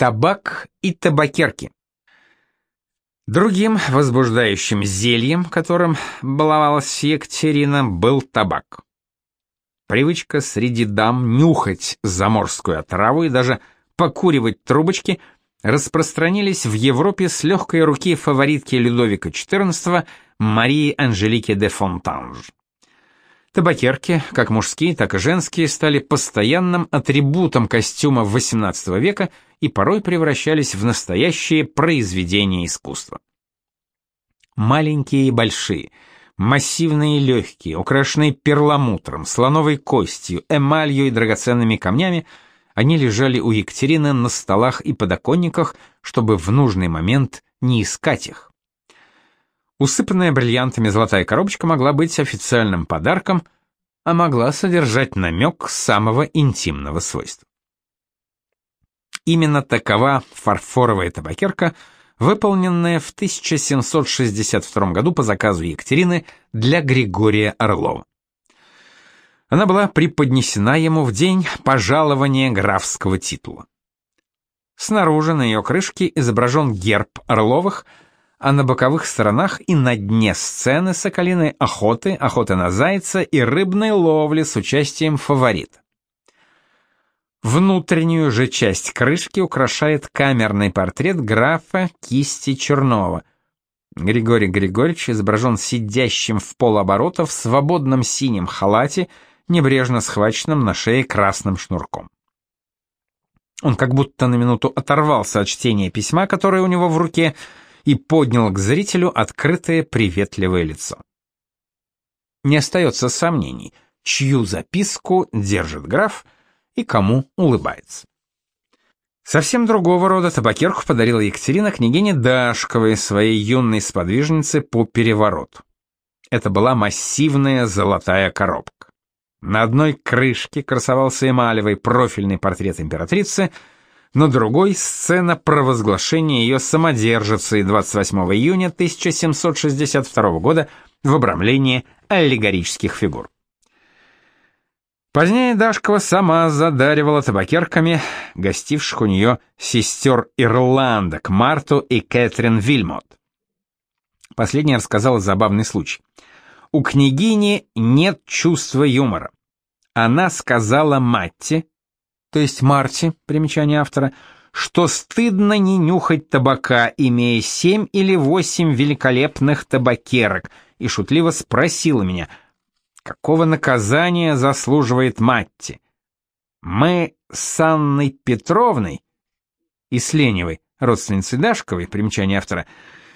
Табак и табакерки. Другим возбуждающим зельем, которым баловалась Екатерина, был табак. Привычка среди дам нюхать заморскую отраву и даже покуривать трубочки распространились в Европе с легкой руки фаворитки Людовика XIV Марии Анжелики де Фонтанж. Табакерки, как мужские, так и женские, стали постоянным атрибутом костюма XVIII века и порой превращались в настоящие произведения искусства. Маленькие и большие, массивные и легкие, украшенные перламутром, слоновой костью, эмалью и драгоценными камнями, они лежали у Екатерины на столах и подоконниках, чтобы в нужный момент не искать их. Усыпанная бриллиантами золотая коробочка могла быть официальным подарком, а могла содержать намек самого интимного свойства. Именно такова фарфоровая табакерка, выполненная в 1762 году по заказу Екатерины для Григория Орлова. Она была преподнесена ему в день пожалования графского титула. Снаружи на ее крышке изображен герб Орловых – а на боковых сторонах и на дне сцены соколиной охоты, охоты на зайца и рыбной ловли с участием фаворита. Внутреннюю же часть крышки украшает камерный портрет графа Кисти Чернова. Григорий Григорьевич изображен сидящим в полоборота в свободном синем халате, небрежно схваченном на шее красным шнурком. Он как будто на минуту оторвался от чтения письма, которое у него в руке, и поднял к зрителю открытое приветливое лицо. Не остается сомнений, чью записку держит граф и кому улыбается. Совсем другого рода табакерку подарила Екатерина княгине Дашковой, своей юной сподвижнице по перевороту. Это была массивная золотая коробка. На одной крышке красовался эмалевый профильный портрет императрицы — на другой — сцена провозглашения ее самодержицей 28 июня 1762 года в обрамлении аллегорических фигур. Позднее Дашкова сама задаривала табакерками гостивших у нее сестер Ирландок Марту и Кэтрин Вильмот. Последняя рассказала забавный случай. У княгини нет чувства юмора. Она сказала Матте, то есть Марти, примечание автора, что стыдно не нюхать табака, имея семь или восемь великолепных табакерок, и шутливо спросила меня, какого наказания заслуживает Матти. Мы с Анной Петровной и с Леневой, родственницей Дашковой, примечание автора,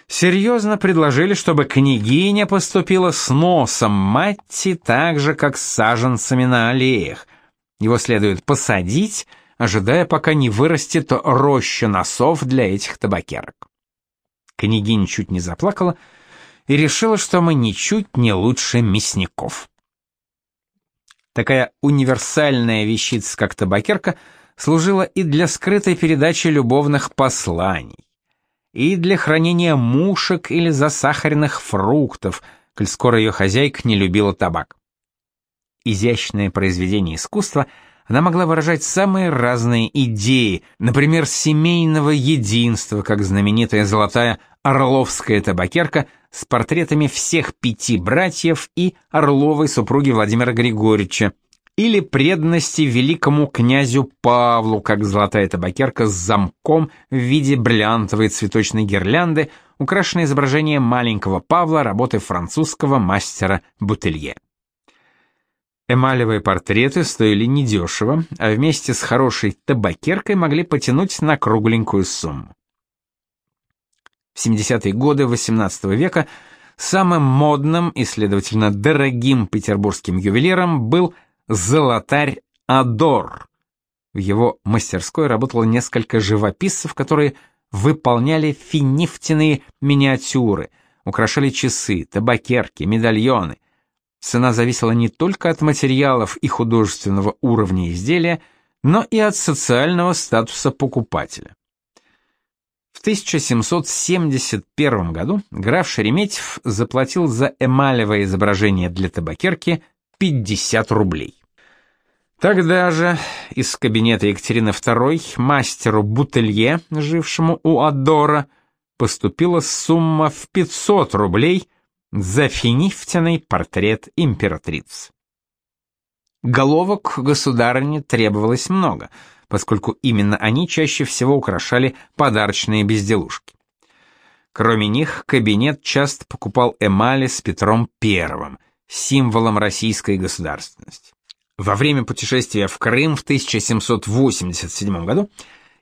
серьезно предложили, чтобы княгиня поступила с носом Матти так же, как с саженцами на аллеях, его следует посадить, ожидая, пока не вырастет роща носов для этих табакерок. Княгиня чуть не заплакала и решила, что мы ничуть не лучше мясников. Такая универсальная вещица, как табакерка, служила и для скрытой передачи любовных посланий, и для хранения мушек или засахаренных фруктов, коль скоро ее хозяйка не любила табак изящное произведение искусства, она могла выражать самые разные идеи, например, семейного единства, как знаменитая золотая орловская табакерка с портретами всех пяти братьев и Орловой супруги Владимира Григорьевича, или преданности великому князю Павлу, как золотая табакерка с замком в виде бриллиантовой цветочной гирлянды, украшенной изображением маленького Павла работы французского мастера Бутелье. Эмалевые портреты стоили недешево, а вместе с хорошей табакеркой могли потянуть на кругленькую сумму. В 70-е годы XVIII века самым модным и, следовательно, дорогим петербургским ювелиром был золотарь Адор. В его мастерской работало несколько живописцев, которые выполняли финифтиные миниатюры, украшали часы, табакерки, медальоны, Цена зависела не только от материалов и художественного уровня изделия, но и от социального статуса покупателя. В 1771 году граф Шереметьев заплатил за эмалевое изображение для табакерки 50 рублей. Тогда же из кабинета Екатерины II мастеру Бутелье, жившему у Адора, поступила сумма в 500 рублей за портрет императрицы. Головок государыне требовалось много, поскольку именно они чаще всего украшали подарочные безделушки. Кроме них, кабинет часто покупал эмали с Петром I, символом российской государственности. Во время путешествия в Крым в 1787 году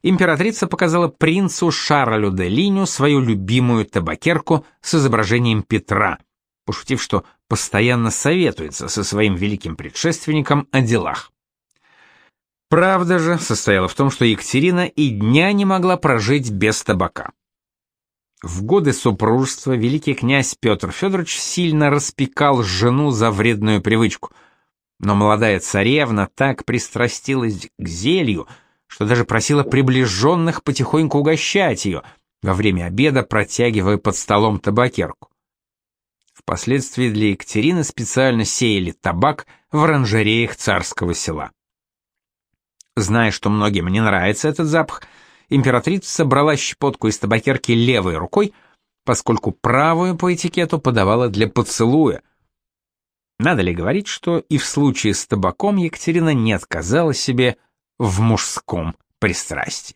императрица показала принцу Шарлю де Линю свою любимую табакерку с изображением Петра, пошутив, что постоянно советуется со своим великим предшественником о делах. Правда же состояла в том, что Екатерина и дня не могла прожить без табака. В годы супружества великий князь Петр Федорович сильно распекал жену за вредную привычку, но молодая царевна так пристрастилась к зелью, что даже просила приближенных потихоньку угощать ее, во время обеда протягивая под столом табакерку. Впоследствии для Екатерины специально сеяли табак в оранжереях царского села. Зная, что многим не нравится этот запах, императрица собрала щепотку из табакерки левой рукой, поскольку правую по этикету подавала для поцелуя. Надо ли говорить, что и в случае с табаком Екатерина не отказала себе в мужском пристрастии.